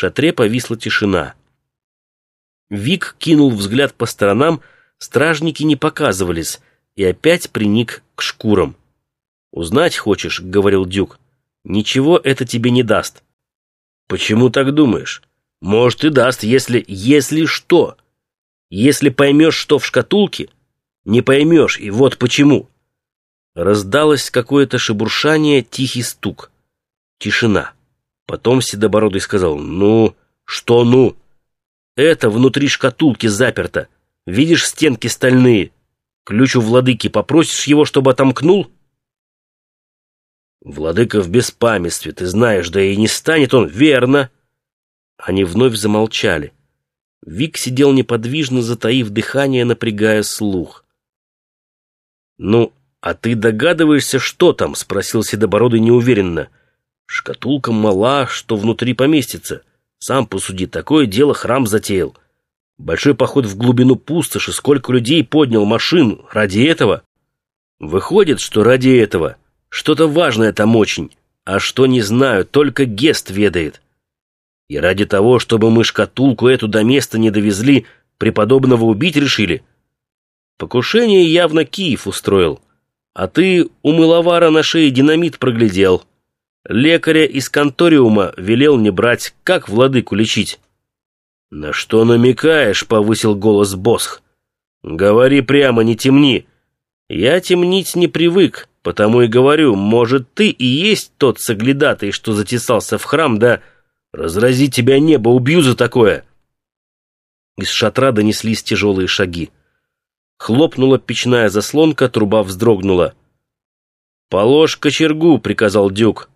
шатре повисла тишина. Вик кинул взгляд по сторонам, стражники не показывались, и опять приник к шкурам. «Узнать хочешь?» — говорил Дюк. «Ничего это тебе не даст». «Почему так думаешь?» «Может, и даст, если... если что. Если поймешь, что в шкатулке, не поймешь, и вот почему». Раздалось какое-то шебуршание, тихий стук. Тишина. Потом Седобородый сказал, «Ну, что ну? Это внутри шкатулки заперто. Видишь стенки стальные? Ключ у владыки, попросишь его, чтобы отомкнул?» «Владыка в беспамятстве, ты знаешь, да и не станет он, верно!» Они вновь замолчали. Вик сидел неподвижно, затаив дыхание, напрягая слух. «Ну, а ты догадываешься, что там?» — спросил Седобородый неуверенно. «Шкатулка мала, что внутри поместится. Сам посуди, такое дело храм затеял. Большой поход в глубину пустоши, сколько людей поднял машин ради этого?» «Выходит, что ради этого. Что-то важное там очень. А что не знаю, только Гест ведает. И ради того, чтобы мы шкатулку эту до места не довезли, преподобного убить решили?» Покушение явно Киев устроил. А ты у мыловара на шее динамит проглядел. Лекаря из конториума велел не брать, как владыку лечить. «На что намекаешь?» — повысил голос Босх. «Говори прямо, не темни. Я темнить не привык, потому и говорю, может, ты и есть тот соглядатый, что затесался в храм, да разрази тебя небо, убью за такое!» Из шатра донеслись тяжелые шаги. Хлопнула печная заслонка, труба вздрогнула. «Положь кочергу», — приказал Дюк.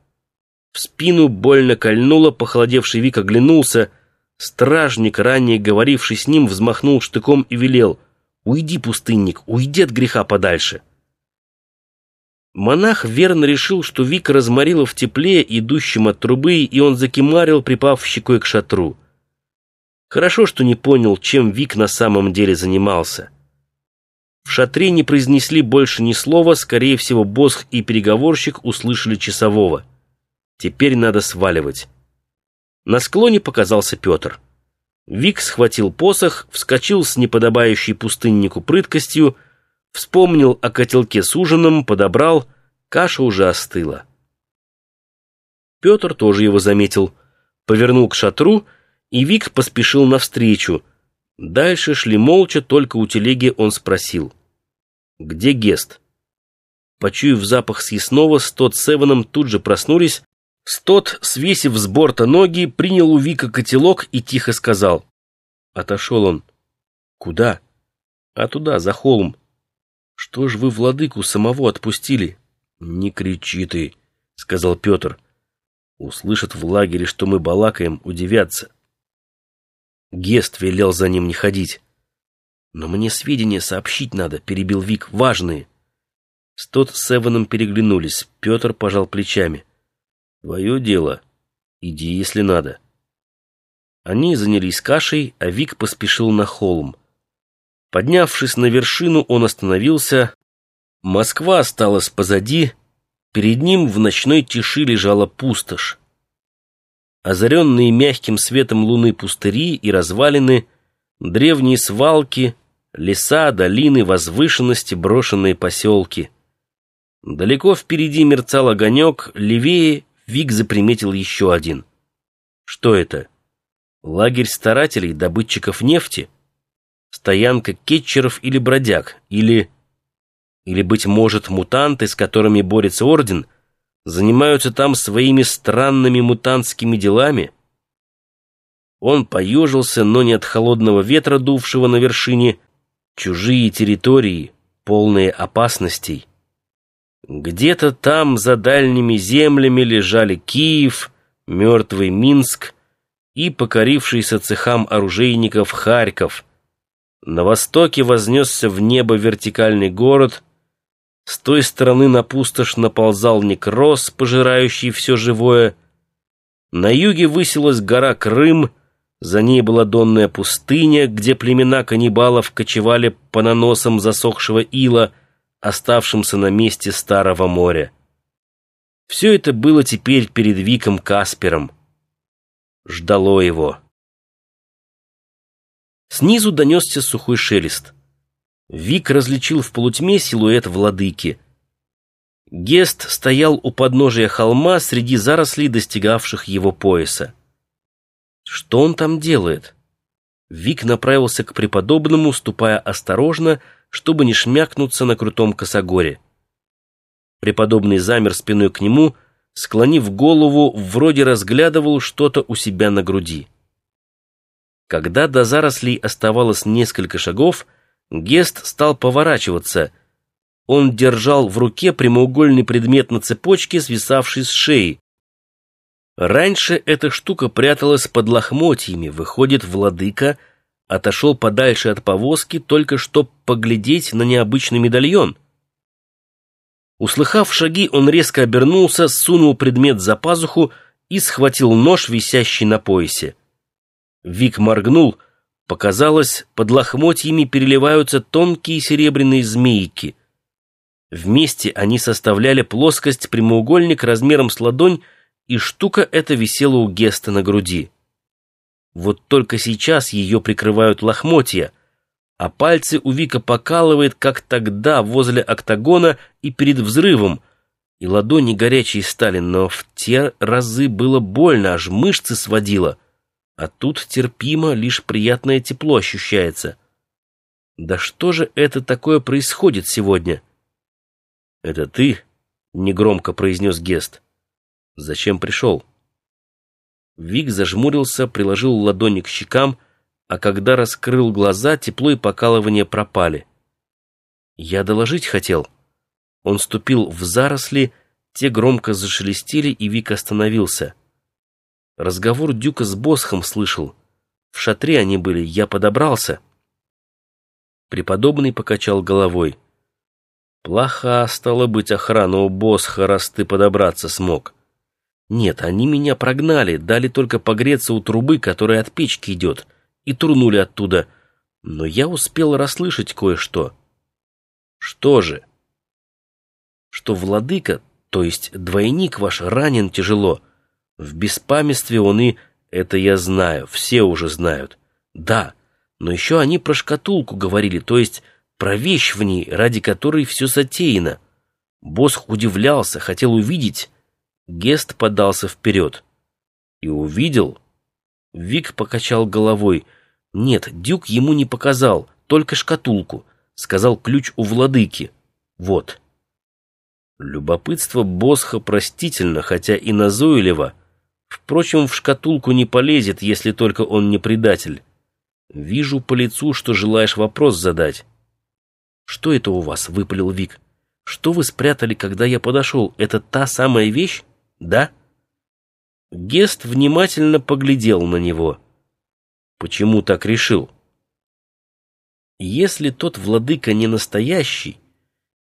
В спину больно кольнуло, похолодевший Вик оглянулся. Стражник, ранее говоривший с ним, взмахнул штыком и велел. «Уйди, пустынник, уйди от греха подальше». Монах верно решил, что Вик разморило в тепле, идущем от трубы, и он закимарил, припав щекой к шатру. Хорошо, что не понял, чем Вик на самом деле занимался. В шатре не произнесли больше ни слова, скорее всего, Босх и переговорщик услышали часового. Теперь надо сваливать. На склоне показался Петр. Вик схватил посох, вскочил с неподобающей пустыннику прыткостью, вспомнил о котелке с ужином, подобрал, каша уже остыла. Петр тоже его заметил, повернул к шатру, и Вик поспешил навстречу — Дальше шли молча, только у телеги он спросил. «Где Гест?» Почуяв запах съестного, с Эваном тут же проснулись. Стот, свесив с борта ноги, принял у Вика котелок и тихо сказал. Отошел он. «Куда?» «А туда, за холм». «Что ж вы владыку самого отпустили?» «Не кричи ты», — сказал Петр. «Услышат в лагере, что мы балакаем, удивятся». Гест велел за ним не ходить. «Но мне сведения сообщить надо», — перебил Вик, — «важные». Стот с Эваном переглянулись. Петр пожал плечами. «Твое дело. Иди, если надо». Они занялись кашей, а Вик поспешил на холм. Поднявшись на вершину, он остановился. Москва осталась позади. Перед ним в ночной тиши лежала пустошь озаренные мягким светом луны пустыри и развалины, древние свалки, леса, долины, возвышенности, брошенные поселки. Далеко впереди мерцал огонек, левее Вик заприметил еще один. Что это? Лагерь старателей, добытчиков нефти? Стоянка кетчеров или бродяг? Или... Или, быть может, мутанты, с которыми борется Орден — занимаются там своими странными мутантскими делами? Он поежился, но не от холодного ветра, дувшего на вершине, чужие территории, полные опасностей. Где-то там, за дальними землями, лежали Киев, мертвый Минск и покорившийся цехам оружейников Харьков. На востоке вознесся в небо вертикальный город — с той стороны на пустошь наползал некроз, пожирающий все живое. На юге высилась гора Крым, за ней была донная пустыня, где племена каннибалов кочевали по наносам засохшего ила, оставшимся на месте Старого моря. Все это было теперь перед Виком Каспером. ждало его. Снизу донесся сухой шелест. Вик различил в полутьме силуэт владыки. Гест стоял у подножия холма среди зарослей, достигавших его пояса. Что он там делает? Вик направился к преподобному, ступая осторожно, чтобы не шмякнуться на крутом косогоре. Преподобный замер спиной к нему, склонив голову, вроде разглядывал что-то у себя на груди. Когда до зарослей оставалось несколько шагов, Гест стал поворачиваться. Он держал в руке прямоугольный предмет на цепочке, свисавший с шеи. Раньше эта штука пряталась под лохмотьями, выходит, владыка отошел подальше от повозки, только чтоб поглядеть на необычный медальон. Услыхав шаги, он резко обернулся, сунул предмет за пазуху и схватил нож, висящий на поясе. Вик моргнул. Показалось, под лохмотьями переливаются тонкие серебряные змейки. Вместе они составляли плоскость прямоугольник размером с ладонь, и штука эта висела у Геста на груди. Вот только сейчас ее прикрывают лохмотья, а пальцы у Вика покалывает, как тогда возле октагона и перед взрывом, и ладони горячие стали, но в те разы было больно, аж мышцы сводило. А тут терпимо, лишь приятное тепло ощущается. Да что же это такое происходит сегодня? «Это ты?» — негромко произнес Гест. «Зачем пришел?» Вик зажмурился, приложил ладони к щекам, а когда раскрыл глаза, тепло и покалывание пропали. «Я доложить хотел». Он ступил в заросли, те громко зашелестели, и Вик остановился. Разговор Дюка с Босхом слышал. В шатре они были, я подобрался. Преподобный покачал головой. Плоха стала быть охрана у Босха, раз ты подобраться смог. Нет, они меня прогнали, дали только погреться у трубы, которая от печки идет, и турнули оттуда. Но я успел расслышать кое-что. Что же? Что владыка, то есть двойник ваш, ранен тяжело — в беспамятстве он и... Это я знаю, все уже знают. Да, но еще они про шкатулку говорили, то есть про вещь в ней, ради которой все затеяно. Босх удивлялся, хотел увидеть. Гест подался вперед. И увидел. Вик покачал головой. Нет, Дюк ему не показал, только шкатулку. Сказал ключ у владыки. Вот. Любопытство Босха простительно, хотя и назойливо, Впрочем, в шкатулку не полезет, если только он не предатель. Вижу по лицу, что желаешь вопрос задать. «Что это у вас?» — выпалил Вик. «Что вы спрятали, когда я подошел? Это та самая вещь? Да?» Гест внимательно поглядел на него. «Почему так решил?» «Если тот владыка не настоящий,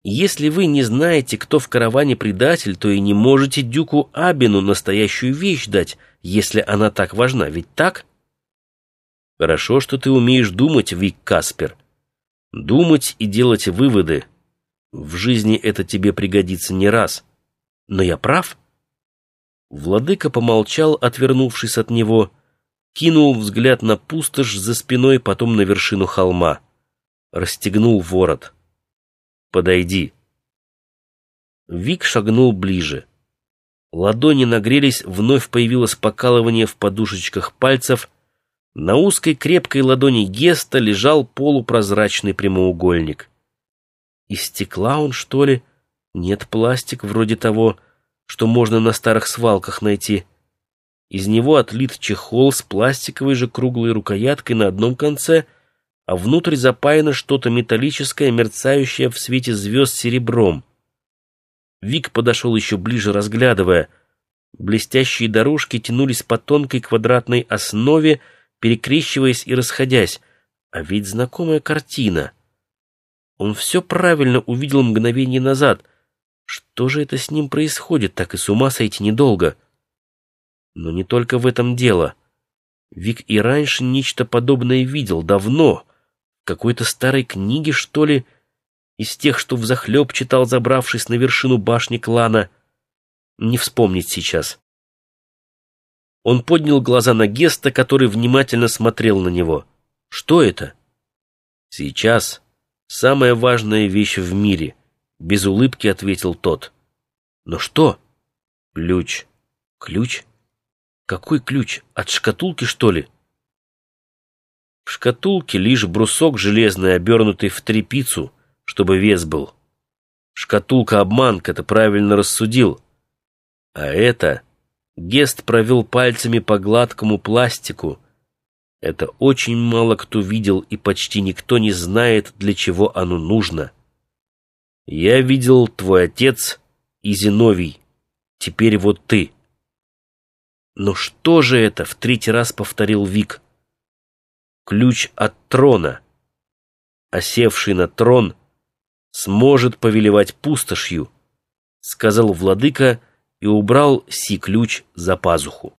если вы не знаете, кто в караване предатель, то и не можете Дюку Абину настоящую вещь дать, если она так важна, ведь так? Хорошо, что ты умеешь думать, Вик Каспер. Думать и делать выводы. В жизни это тебе пригодится не раз. Но я прав? Владыка помолчал, отвернувшись от него, кинул взгляд на пустошь за спиной, потом на вершину холма. Расстегнул ворот. Подойди. Вик шагнул ближе. Ладони нагрелись, вновь появилось покалывание в подушечках пальцев. На узкой крепкой ладони Геста лежал полупрозрачный прямоугольник. Из стекла он, что ли? Нет, пластик вроде того, что можно на старых свалках найти. Из него отлит чехол с пластиковой же круглой рукояткой на одном конце — а внутрь запаяно что-то металлическое, мерцающее в свете звезд серебром. Вик подошел еще ближе, разглядывая. Блестящие дорожки тянулись по тонкой квадратной основе, перекрещиваясь и расходясь. А ведь знакомая картина. Он все правильно увидел мгновение назад. Что же это с ним происходит, так и с ума сойти недолго? Но не только в этом дело. Вик и раньше нечто подобное видел, давно — какой-то старой книге, что ли, из тех, что взахлеб читал, забравшись на вершину башни клана. Не вспомнить сейчас. Он поднял глаза на Геста, который внимательно смотрел на него. «Что это?» «Сейчас самая важная вещь в мире», — без улыбки ответил тот. «Но что?» «Ключ». «Ключ? Какой ключ? От шкатулки, что ли?» В шкатулке лишь брусок железный, обернутый в тряпицу, чтобы вес был. Шкатулка-обманка, ты правильно рассудил. А это... Гест провел пальцами по гладкому пластику. Это очень мало кто видел, и почти никто не знает, для чего оно нужно. Я видел твой отец и Зиновий. Теперь вот ты. Но что же это? В третий раз повторил Вик. Ключ от трона. Осевший на трон сможет повелевать пустошью, сказал владыка, — и убрал си-ключ за пазуху.